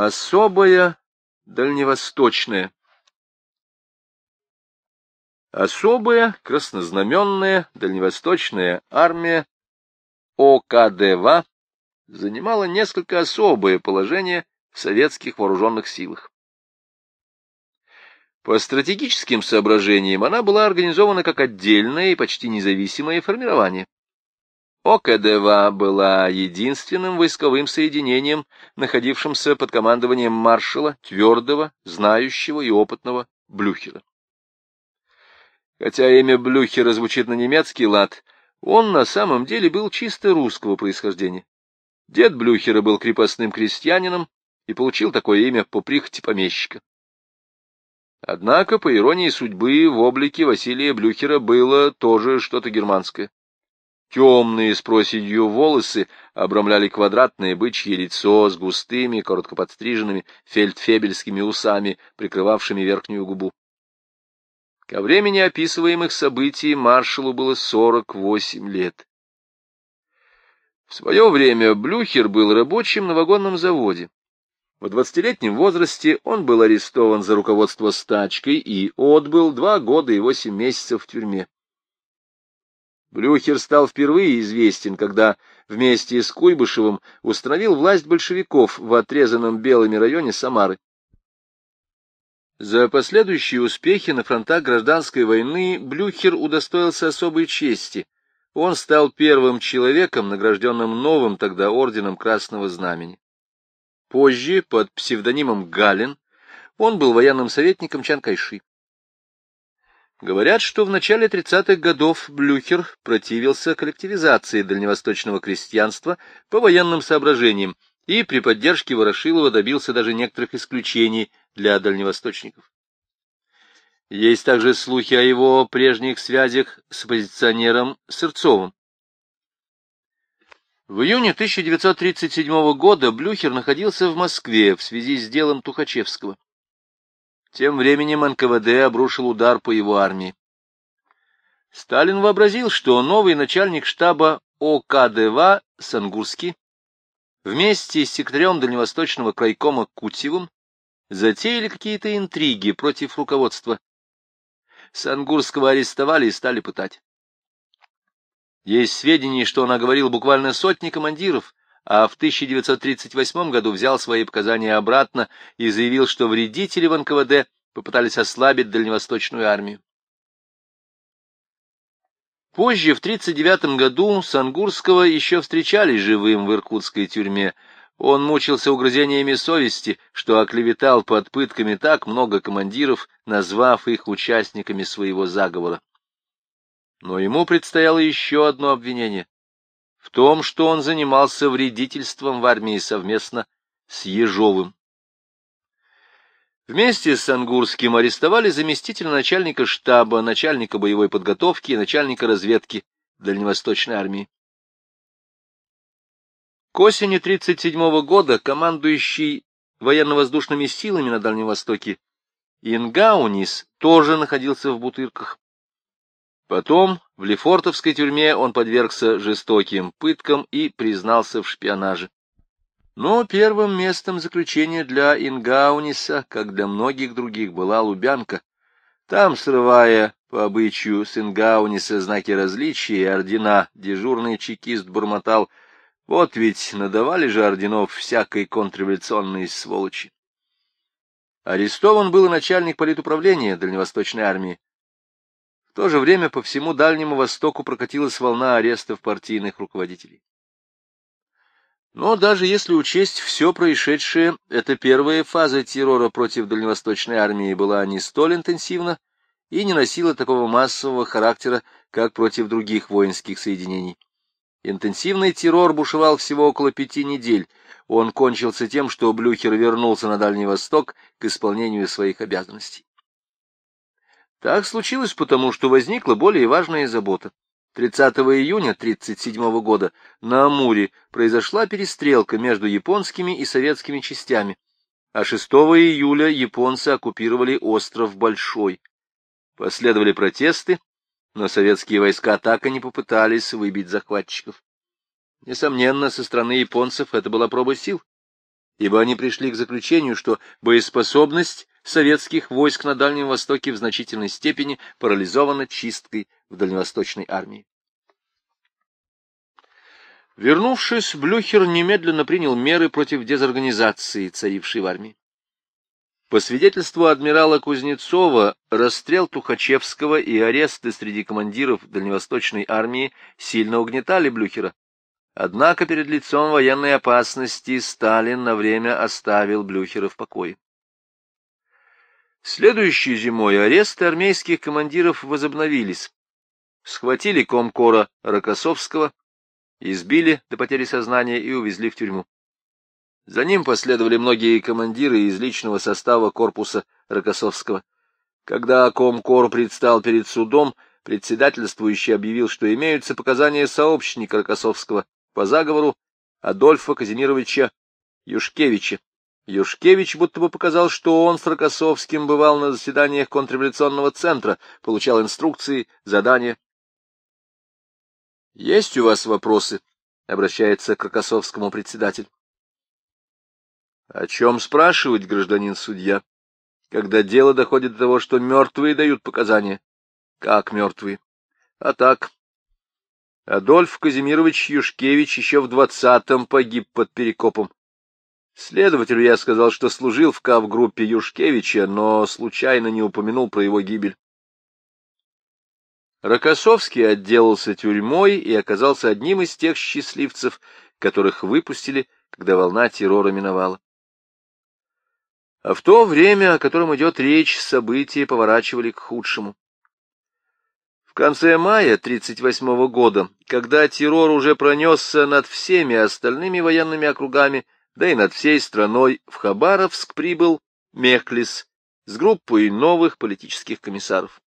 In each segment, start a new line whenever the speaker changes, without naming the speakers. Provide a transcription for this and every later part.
Особая дальневосточная. Особая краснознаменная дальневосточная армия ОКДВ занимала несколько особое положение в советских вооруженных силах. По стратегическим соображениям она была организована как отдельное и почти независимое формирование. ОКДВ была единственным войсковым соединением, находившимся под командованием маршала, твердого, знающего и опытного Блюхера. Хотя имя Блюхера звучит на немецкий лад, он на самом деле был чисто русского происхождения. Дед Блюхера был крепостным крестьянином и получил такое имя по прихоти помещика. Однако, по иронии судьбы, в облике Василия Блюхера было тоже что-то германское. Темные с проседью волосы обрамляли квадратное бычье лицо с густыми, коротко подстриженными фельдфебельскими усами, прикрывавшими верхнюю губу. Ко времени описываемых событий маршалу было 48 лет. В свое время Блюхер был рабочим на вагонном заводе. В двадцатилетнем возрасте он был арестован за руководство стачкой и отбыл два года и восемь месяцев в тюрьме. Блюхер стал впервые известен, когда вместе с Куйбышевым установил власть большевиков в отрезанном белыми районе Самары. За последующие успехи на фронтах гражданской войны Блюхер удостоился особой чести. Он стал первым человеком, награжденным новым тогда орденом Красного Знамени. Позже, под псевдонимом Галин, он был военным советником Чанкайши. Говорят, что в начале 30-х годов Блюхер противился коллективизации дальневосточного крестьянства по военным соображениям и при поддержке Ворошилова добился даже некоторых исключений для дальневосточников. Есть также слухи о его прежних связях с оппозиционером Сырцовым. В июне 1937 года Блюхер находился в Москве в связи с делом Тухачевского. Тем временем НКВД обрушил удар по его армии. Сталин вообразил, что новый начальник штаба ОКДВ Сангурский вместе с секретарем Дальневосточного крайкома Кутьевым затеяли какие-то интриги против руководства. Сангурского арестовали и стали пытать. Есть сведения, что он оговорил буквально сотни командиров, а в 1938 году взял свои показания обратно и заявил, что вредители в НКВД попытались ослабить дальневосточную армию. Позже, в 1939 году, Сангурского еще встречали живым в иркутской тюрьме. Он мучился угрызениями совести, что оклеветал под пытками так много командиров, назвав их участниками своего заговора. Но ему предстояло еще одно обвинение в том, что он занимался вредительством в армии совместно с Ежовым. Вместе с Ангурским арестовали заместителя начальника штаба, начальника боевой подготовки и начальника разведки Дальневосточной армии. К осени 1937 года командующий военно-воздушными силами на Дальнем Востоке Ингаунис тоже находился в Бутырках. Потом в Лефортовской тюрьме он подвергся жестоким пыткам и признался в шпионаже. Но первым местом заключения для Ингауниса, как для многих других, была Лубянка. Там, срывая по обычаю с Ингауниса знаки различия и ордена, дежурный чекист бормотал, вот ведь надавали же орденов всякой контрреволюционной сволочи. Арестован был и начальник политуправления Дальневосточной армии то же время по всему Дальнему Востоку прокатилась волна арестов партийных руководителей. Но даже если учесть все происшедшее, эта первая фаза террора против Дальневосточной армии была не столь интенсивна и не носила такого массового характера, как против других воинских соединений. Интенсивный террор бушевал всего около пяти недель. Он кончился тем, что Блюхер вернулся на Дальний Восток к исполнению своих обязанностей. Так случилось потому, что возникла более важная забота. 30 июня 1937 года на Амуре произошла перестрелка между японскими и советскими частями, а 6 июля японцы оккупировали остров Большой. Последовали протесты, но советские войска так и не попытались выбить захватчиков. Несомненно, со стороны японцев это была проба сил. Ибо они пришли к заключению, что боеспособность советских войск на Дальнем Востоке в значительной степени парализована чисткой в дальневосточной армии. Вернувшись, Блюхер немедленно принял меры против дезорганизации, царившей в армии. По свидетельству адмирала Кузнецова, расстрел Тухачевского и аресты среди командиров дальневосточной армии сильно угнетали Блюхера. Однако перед лицом военной опасности Сталин на время оставил Блюхера в покое. Следующей зимой аресты армейских командиров возобновились. Схватили комкора Рокоссовского, избили до потери сознания и увезли в тюрьму. За ним последовали многие командиры из личного состава корпуса Рокоссовского. Когда комкор предстал перед судом, председательствующий объявил, что имеются показания сообщника Рокоссовского по заговору Адольфа Казимировича Юшкевича. Юшкевич будто бы показал, что он с Рокоссовским бывал на заседаниях контрреволюционного центра, получал инструкции, задания. «Есть у вас вопросы?» — обращается к Рокоссовскому председатель. «О чем спрашивать, гражданин судья, когда дело доходит до того, что мертвые дают показания?» «Как мертвые?» «А так. Адольф Казимирович Юшкевич еще в двадцатом погиб под Перекопом. Следователю я сказал, что служил в КАВ-группе Юшкевича, но случайно не упомянул про его гибель. Рокоссовский отделался тюрьмой и оказался одним из тех счастливцев, которых выпустили, когда волна террора миновала. А в то время, о котором идет речь, события поворачивали к худшему. В конце мая 1938 года, когда террор уже пронесся над всеми остальными военными округами, да и над всей страной, в Хабаровск прибыл Мехлис с группой новых политических комиссаров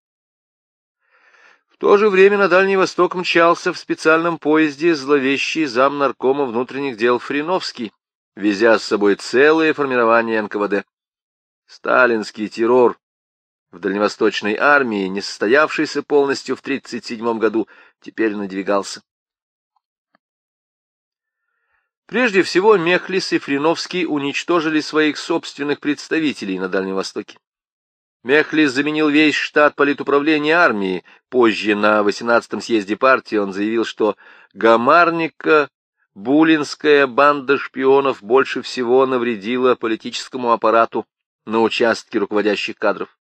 то же время на Дальний Восток мчался в специальном поезде зловещий зам наркома внутренних дел Фриновский, везя с собой целое формирование НКВД. Сталинский террор в дальневосточной армии, не состоявшийся полностью в 1937 году, теперь надвигался. Прежде всего, Мехлис и Фриновский уничтожили своих собственных представителей на Дальнем Востоке. Мехлис заменил весь штат политуправления армии. Позже, на 18-м съезде партии, он заявил, что Гамарника, Булинская банда шпионов больше всего навредила политическому аппарату на участке руководящих кадров.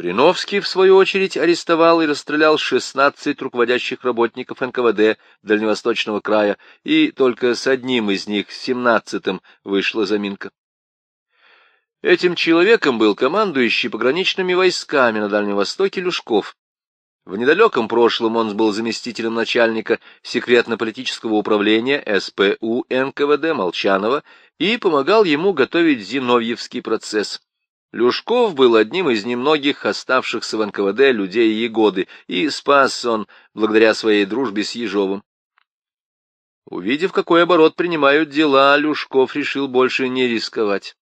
Фриновский, в свою очередь, арестовал и расстрелял 16 руководящих работников НКВД Дальневосточного края, и только с одним из них, 17-м, вышла заминка. Этим человеком был командующий пограничными войсками на Дальнем Востоке Люшков. В недалеком прошлом он был заместителем начальника секретно-политического управления СПУ НКВД Молчанова и помогал ему готовить Зиновьевский процесс. Люшков был одним из немногих оставшихся в НКВД людей Егоды, и спас он благодаря своей дружбе с Ежовым. Увидев, какой оборот принимают дела, Люшков решил больше не рисковать.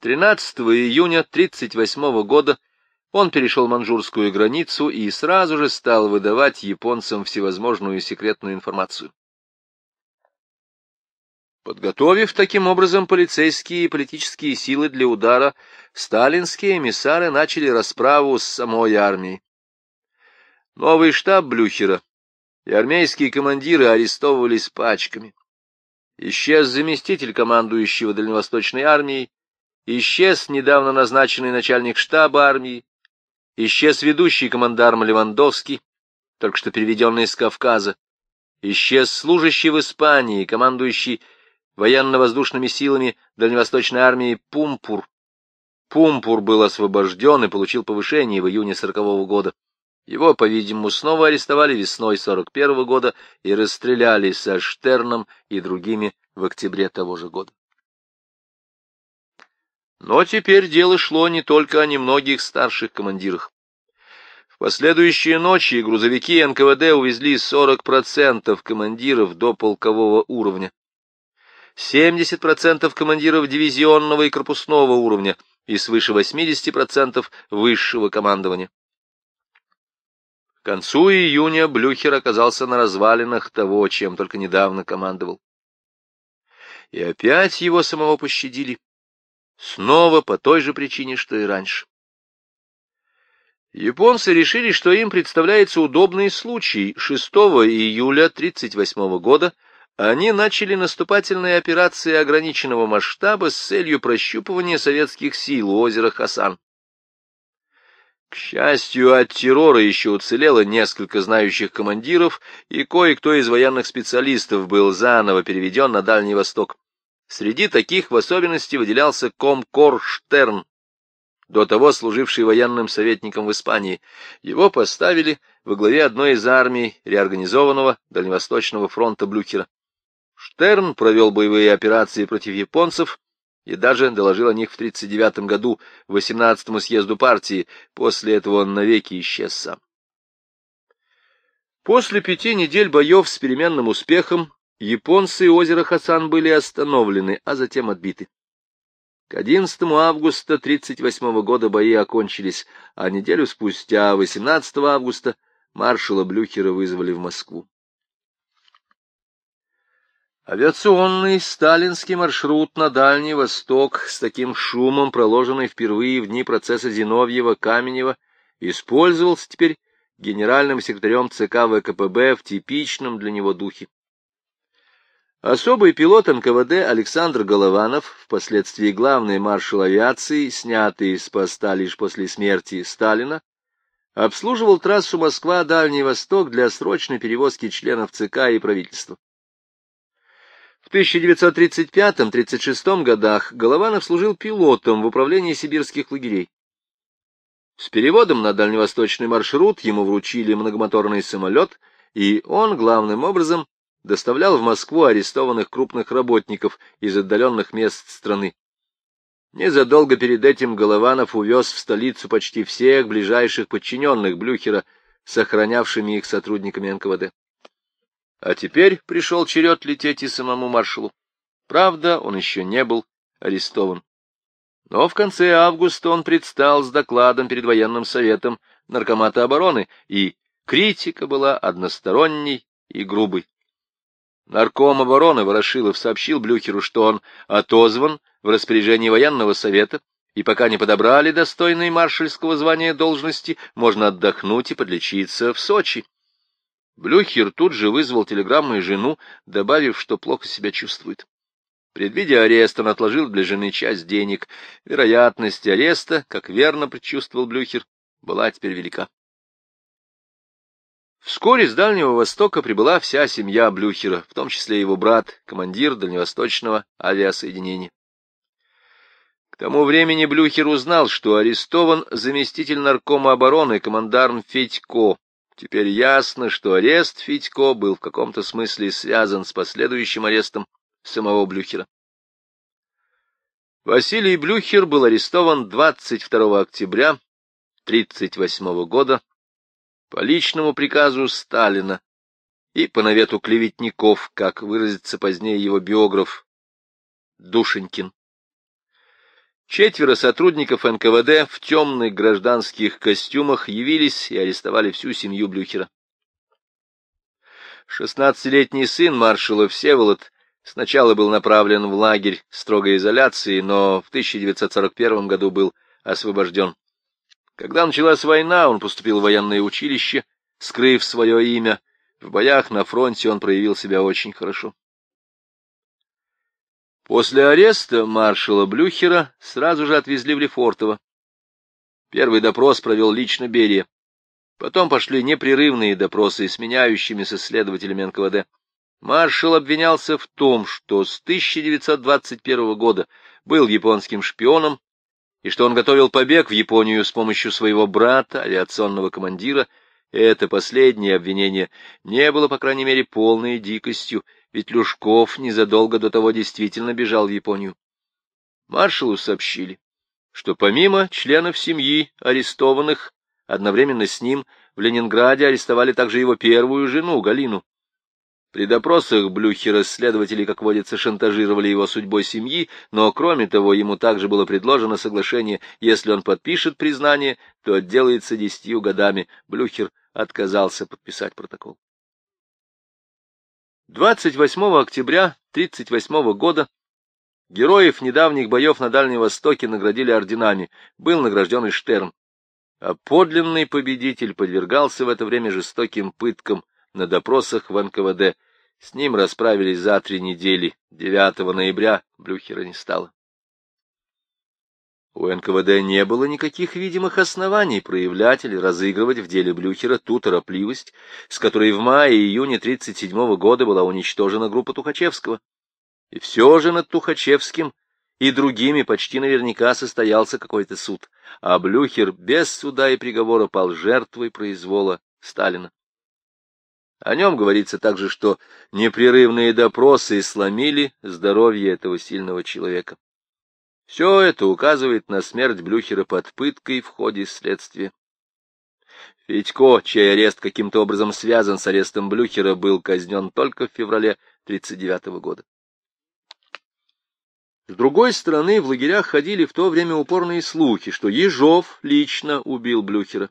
13 июня 1938 года он перешел манжурскую границу и сразу же стал выдавать японцам всевозможную секретную информацию. Подготовив таким образом полицейские и политические силы для удара, сталинские эмиссары начали расправу с самой армией. Новый штаб Блюхера и армейские командиры арестовывались пачками. Исчез заместитель командующего Дальневосточной армией, Исчез недавно назначенный начальник штаба армии, исчез ведущий командарм Левандовский, только что переведенный из Кавказа, исчез служащий в Испании, командующий военно-воздушными силами Дальневосточной армии Пумпур. Пумпур был освобожден и получил повышение в июне сорокового года. Его, по-видимому, снова арестовали весной сорок первого года и расстреляли со Штерном и другими в октябре того же года. Но теперь дело шло не только о немногих старших командирах. В последующие ночи грузовики НКВД увезли 40% командиров до полкового уровня, 70% командиров дивизионного и корпусного уровня и свыше 80% высшего командования. К концу июня Блюхер оказался на развалинах того, чем только недавно командовал. и опять его самого пощадили. Снова по той же причине, что и раньше. Японцы решили, что им представляется удобный случай. 6 июля 1938 года они начали наступательные операции ограниченного масштаба с целью прощупывания советских сил у озера Хасан. К счастью, от террора еще уцелело несколько знающих командиров, и кое-кто из военных специалистов был заново переведен на Дальний Восток. Среди таких в особенности выделялся комкор Штерн, до того служивший военным советником в Испании. Его поставили во главе одной из армий реорганизованного Дальневосточного фронта Блюхера. Штерн провел боевые операции против японцев и даже доложил о них в 1939 году 18-му съезду партии. После этого он навеки исчез сам. После пяти недель боев с переменным успехом японцы озера Хасан были остановлены, а затем отбиты. К 11 августа 1938 года бои окончились, а неделю спустя, 18 августа, маршала Блюхера вызвали в Москву. Авиационный сталинский маршрут на Дальний Восток с таким шумом, проложенный впервые в дни процесса Зиновьева-Каменева, использовался теперь генеральным секретарем ЦК ВКПБ в типичном для него духе. Особый пилот НКВД Александр Голованов, впоследствии главный маршал авиации, снятый с поста лишь после смерти Сталина, обслуживал трассу Москва-Дальний Восток для срочной перевозки членов ЦК и правительства. В 1935-36 годах Голованов служил пилотом в управлении сибирских лагерей. С переводом на дальневосточный маршрут ему вручили многомоторный самолет, и он, главным образом, доставлял в Москву арестованных крупных работников из отдаленных мест страны. Незадолго перед этим Голованов увез в столицу почти всех ближайших подчиненных Блюхера, сохранявшими их сотрудниками НКВД. А теперь пришел черед лететь и самому маршалу. Правда, он еще не был арестован. Но в конце августа он предстал с докладом перед военным советом Наркомата обороны, и критика была односторонней и грубой. Нарком обороны Ворошилов сообщил Блюхеру, что он отозван в распоряжении военного совета, и пока не подобрали достойной маршальского звания должности, можно отдохнуть и подлечиться в Сочи. Блюхер тут же вызвал телеграммой жену, добавив, что плохо себя чувствует. Предвидя арест, он отложил для жены часть денег. Вероятность ареста, как верно предчувствовал Блюхер, была теперь велика. Вскоре с Дальнего Востока прибыла вся семья Блюхера, в том числе его брат, командир Дальневосточного авиасоединения. К тому времени Блюхер узнал, что арестован заместитель наркома обороны командарм Федько, Теперь ясно, что арест Федько был в каком-то смысле связан с последующим арестом самого Блюхера. Василий Блюхер был арестован 22 октября 1938 года по личному приказу Сталина и по навету клеветников, как выразится позднее его биограф Душенькин. Четверо сотрудников НКВД в темных гражданских костюмах явились и арестовали всю семью Блюхера. Шестнадцатилетний сын маршала Всеволод сначала был направлен в лагерь строгой изоляции, но в 1941 году был освобожден. Когда началась война, он поступил в военное училище, скрыв свое имя. В боях на фронте он проявил себя очень хорошо. После ареста маршала Блюхера сразу же отвезли в Лефортово. Первый допрос провел лично Берия. Потом пошли непрерывные допросы с меняющимися следователями НКВД. Маршал обвинялся в том, что с 1921 года был японским шпионом и что он готовил побег в Японию с помощью своего брата, авиационного командира. Это последнее обвинение не было, по крайней мере, полной дикостью, ведь Люшков незадолго до того действительно бежал в Японию. Маршалу сообщили, что помимо членов семьи, арестованных, одновременно с ним в Ленинграде арестовали также его первую жену, Галину. При допросах Блюхера следователи, как водится, шантажировали его судьбой семьи, но, кроме того, ему также было предложено соглашение, если он подпишет признание, то отделается десятью годами. Блюхер отказался подписать протокол. 28 октября 1938 года героев недавних боев на Дальнем Востоке наградили орденами, был награжден и Штерн. А подлинный победитель подвергался в это время жестоким пыткам на допросах в НКВД. С ним расправились за три недели. 9 ноября Блюхера не стало. У НКВД не было никаких видимых оснований проявлять или разыгрывать в деле Блюхера ту торопливость, с которой в мае-июне 1937 года была уничтожена группа Тухачевского. И все же над Тухачевским и другими почти наверняка состоялся какой-то суд, а Блюхер без суда и приговора пал жертвой произвола Сталина. О нем говорится также, что непрерывные допросы сломили здоровье этого сильного человека. Все это указывает на смерть Блюхера под пыткой в ходе следствия. Федько, чей арест каким-то образом связан с арестом Блюхера, был казнен только в феврале 1939 года. С другой стороны, в лагерях ходили в то время упорные слухи, что Ежов лично убил Блюхера.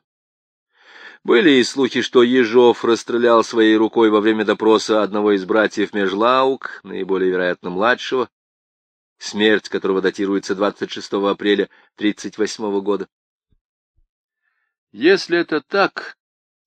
Были и слухи, что Ежов расстрелял своей рукой во время допроса одного из братьев Межлаук, наиболее вероятно младшего, смерть которого датируется 26 апреля 1938 года. Если это так,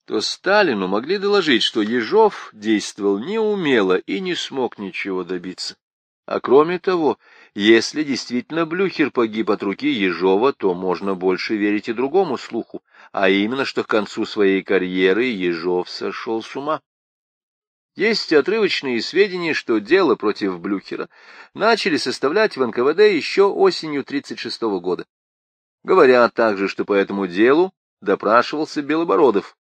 то Сталину могли доложить, что Ежов действовал неумело и не смог ничего добиться. А кроме того, если действительно Блюхер погиб от руки Ежова, то можно больше верить и другому слуху, а именно, что к концу своей карьеры Ежов сошел с ума. Есть отрывочные сведения, что дело против Блюхера начали составлять в НКВД еще осенью 1936 года. Говорят также, что по этому делу допрашивался Белобородов,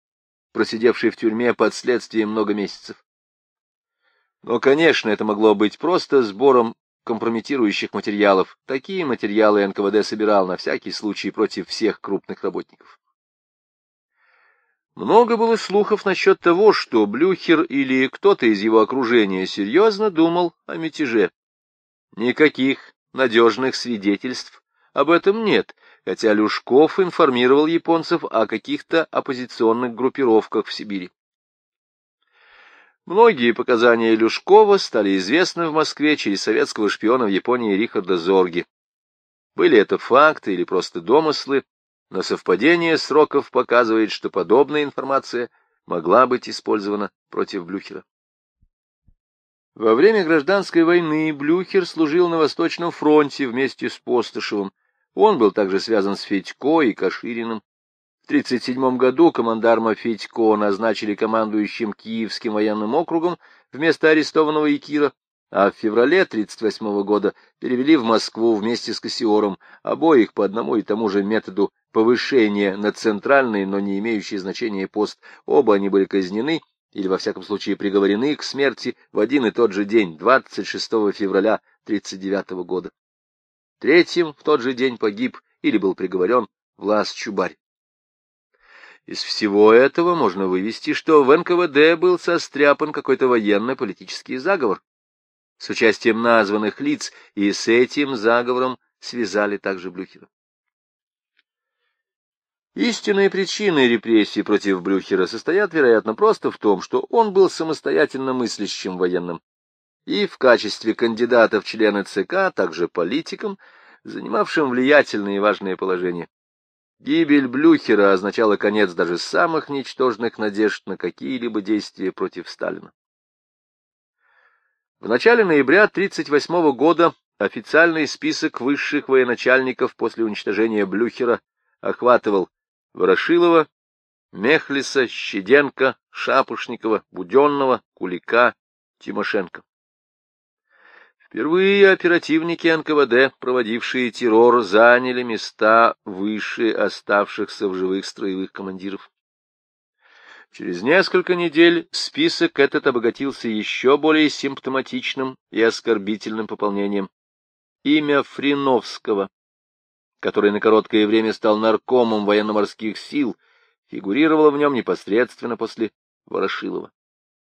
просидевший в тюрьме под следствием много месяцев. Но, конечно, это могло быть просто сбором компрометирующих материалов. Такие материалы НКВД собирал на всякий случай против всех крупных работников. Много было слухов насчет того, что Блюхер или кто-то из его окружения серьезно думал о мятеже. Никаких надежных свидетельств об этом нет, хотя Люшков информировал японцев о каких-то оппозиционных группировках в Сибири. Многие показания Люшкова стали известны в Москве через советского шпиона в Японии Рихарда Зорги. Были это факты или просто домыслы, но совпадение сроков показывает, что подобная информация могла быть использована против Блюхера. Во время гражданской войны Блюхер служил на Восточном фронте вместе с Постышевым. Он был также связан с Федько и Кашириным. 1937 году командарма Федько назначили командующим Киевским военным округом вместо арестованного Якира, а в феврале 1938 года перевели в Москву вместе с Кассиором, обоих по одному и тому же методу повышения на центральный, но не имеющий значения пост. Оба они были казнены, или во всяком случае приговорены к смерти в один и тот же день, 26 февраля 1939 года. Третьим в тот же день погиб или был приговорен Влас Чубарь. Из всего этого можно вывести, что в НКВД был состряпан какой-то военно-политический заговор с участием названных лиц, и с этим заговором связали также Блюхера. Истинные причины репрессий против Блюхера состоят, вероятно, просто в том, что он был самостоятельно мыслящим военным и в качестве кандидата в члены ЦК, также политиком, занимавшим влиятельные и важные положения. Гибель Блюхера означала конец даже самых ничтожных надежд на какие-либо действия против Сталина. В начале ноября 1938 года официальный список высших военачальников после уничтожения Блюхера охватывал Ворошилова, Мехлиса, Щеденко, Шапошникова, Буденного, Кулика, Тимошенко. Впервые оперативники НКВД, проводившие террор, заняли места выше оставшихся в живых строевых командиров. Через несколько недель список этот обогатился еще более симптоматичным и оскорбительным пополнением. Имя Фриновского, который на короткое время стал наркомом военно-морских сил, фигурировало в нем непосредственно после Ворошилова.